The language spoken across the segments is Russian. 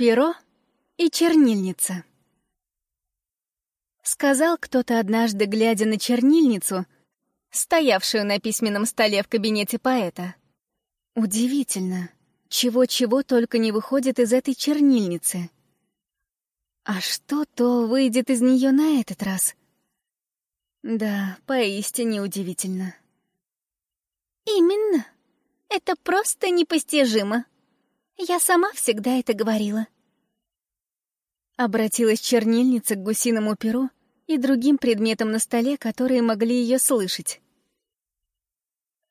Перо и чернильница. Сказал кто-то однажды, глядя на чернильницу, стоявшую на письменном столе в кабинете поэта. Удивительно, чего-чего только не выходит из этой чернильницы. А что-то выйдет из нее на этот раз? Да, поистине удивительно. Именно. Это просто непостижимо. Я сама всегда это говорила. Обратилась чернильница к гусиному перу и другим предметам на столе, которые могли ее слышать.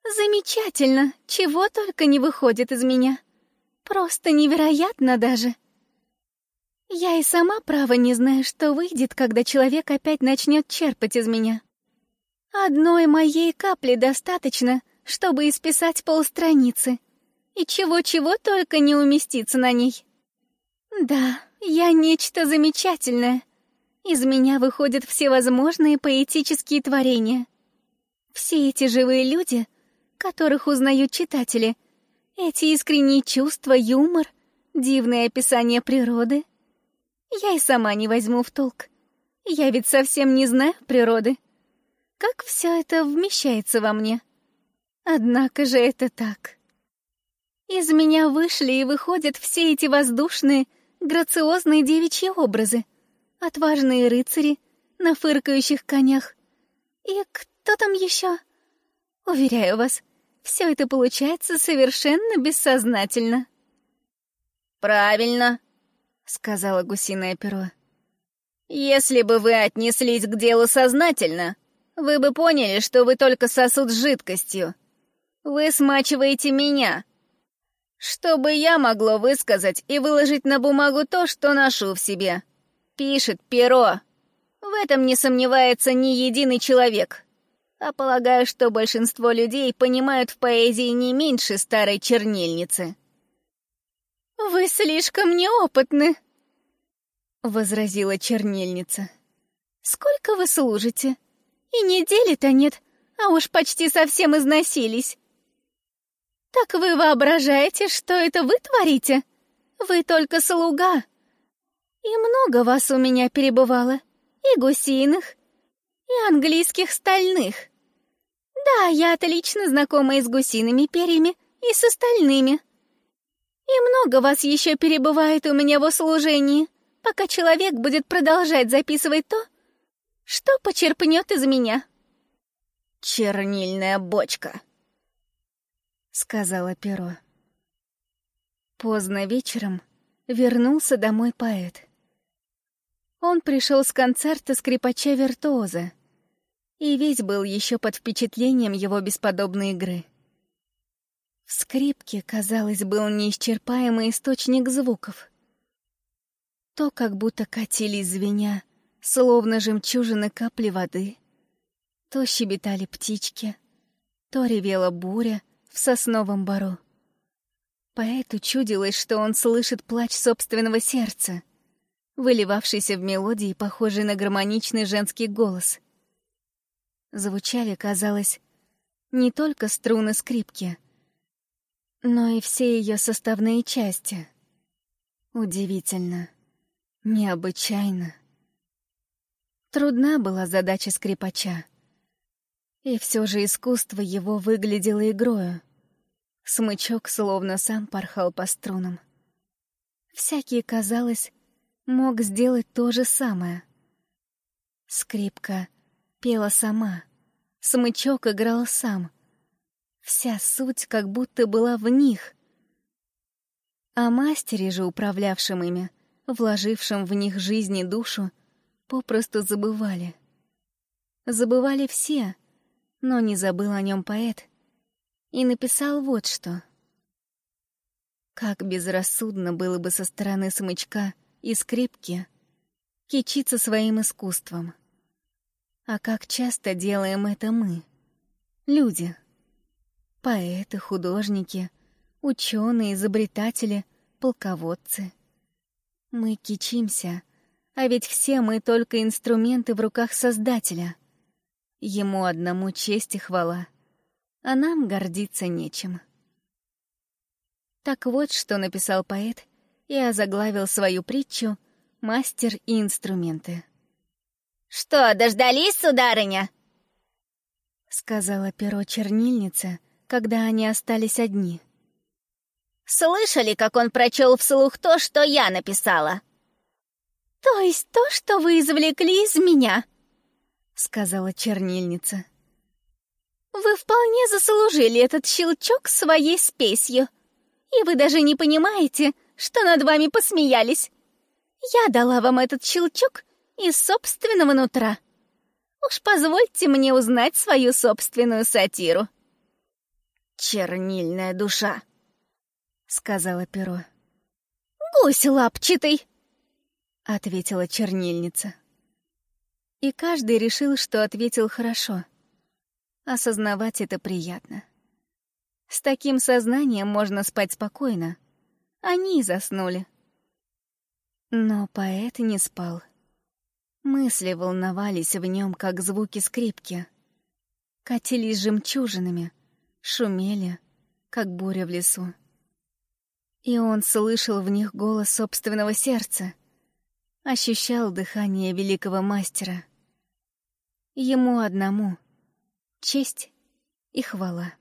Замечательно, чего только не выходит из меня. Просто невероятно даже. Я и сама право не знаю, что выйдет, когда человек опять начнет черпать из меня. Одной моей капли достаточно, чтобы исписать полстраницы и чего-чего только не уместится на ней. Да, я нечто замечательное. Из меня выходят всевозможные поэтические творения. Все эти живые люди, которых узнают читатели, эти искренние чувства, юмор, дивное описание природы. Я и сама не возьму в толк. Я ведь совсем не знаю природы. Как все это вмещается во мне? Однако же это так. Из меня вышли и выходят все эти воздушные, грациозные девичьи образы, отважные рыцари на фыркающих конях. И кто там еще? Уверяю вас, все это получается совершенно бессознательно. «Правильно», — сказала гусиное перо. «Если бы вы отнеслись к делу сознательно, вы бы поняли, что вы только сосуд с жидкостью. Вы смачиваете меня, чтобы я могло высказать и выложить на бумагу то, что ношу в себе. Пишет перо. В этом не сомневается ни единый человек. А полагаю, что большинство людей понимают в поэзии не меньше старой чернильницы. «Вы слишком неопытны», — возразила чернильница. «Сколько вы служите? И недели-то нет, а уж почти совсем износились. «Так вы воображаете, что это вы творите? Вы только слуга. И много вас у меня перебывало, и гусиных, и английских стальных. Да, я отлично знакома и с гусиными перьями, и с остальными. И много вас еще перебывает у меня в услужении, пока человек будет продолжать записывать то, что почерпнет из меня». «Чернильная бочка», сказала перо. Поздно вечером вернулся домой поэт. Он пришел с концерта скрипача-виртуоза и весь был еще под впечатлением его бесподобной игры. В скрипке, казалось, был неисчерпаемый источник звуков. То как будто катились звеня, словно жемчужины капли воды, то щебетали птички, то ревела буря, в сосновом бору. Поэту чудилось, что он слышит плач собственного сердца, выливавшийся в мелодии, похожей на гармоничный женский голос. Звучали, казалось, не только струны скрипки, но и все ее составные части. Удивительно, необычайно. Трудна была задача скрипача. И все же искусство его выглядело игрою. Смычок словно сам порхал по струнам. Всякий, казалось, мог сделать то же самое. Скрипка пела сама, смычок играл сам. Вся суть как будто была в них. А мастере же, управлявшем ими, вложившим в них жизнь и душу, попросту забывали. Забывали все — но не забыл о нем поэт и написал вот что. Как безрассудно было бы со стороны смычка и скрипки кичиться своим искусством. А как часто делаем это мы, люди, поэты, художники, ученые, изобретатели, полководцы. Мы кичимся, а ведь все мы только инструменты в руках Создателя — Ему одному честь и хвала, а нам гордиться нечем. Так вот, что написал поэт и озаглавил свою притчу «Мастер и инструменты». «Что, дождались, сударыня?» — сказала перо чернильница, когда они остались одни. «Слышали, как он прочел вслух то, что я написала?» «То есть то, что вы извлекли из меня?» — сказала чернильница. «Вы вполне заслужили этот щелчок своей спесью, и вы даже не понимаете, что над вами посмеялись. Я дала вам этот щелчок из собственного нутра». Уж позвольте мне узнать свою собственную сатиру. «Чернильная душа», — сказала перо. «Гусь лапчатый», — ответила чернильница. И каждый решил, что ответил хорошо. Осознавать это приятно. С таким сознанием можно спать спокойно. Они и заснули. Но поэт не спал. Мысли волновались в нем, как звуки скрипки. Катились жемчужинами, шумели, как буря в лесу. И он слышал в них голос собственного сердца, ощущал дыхание великого мастера. Ему одному честь и хвала.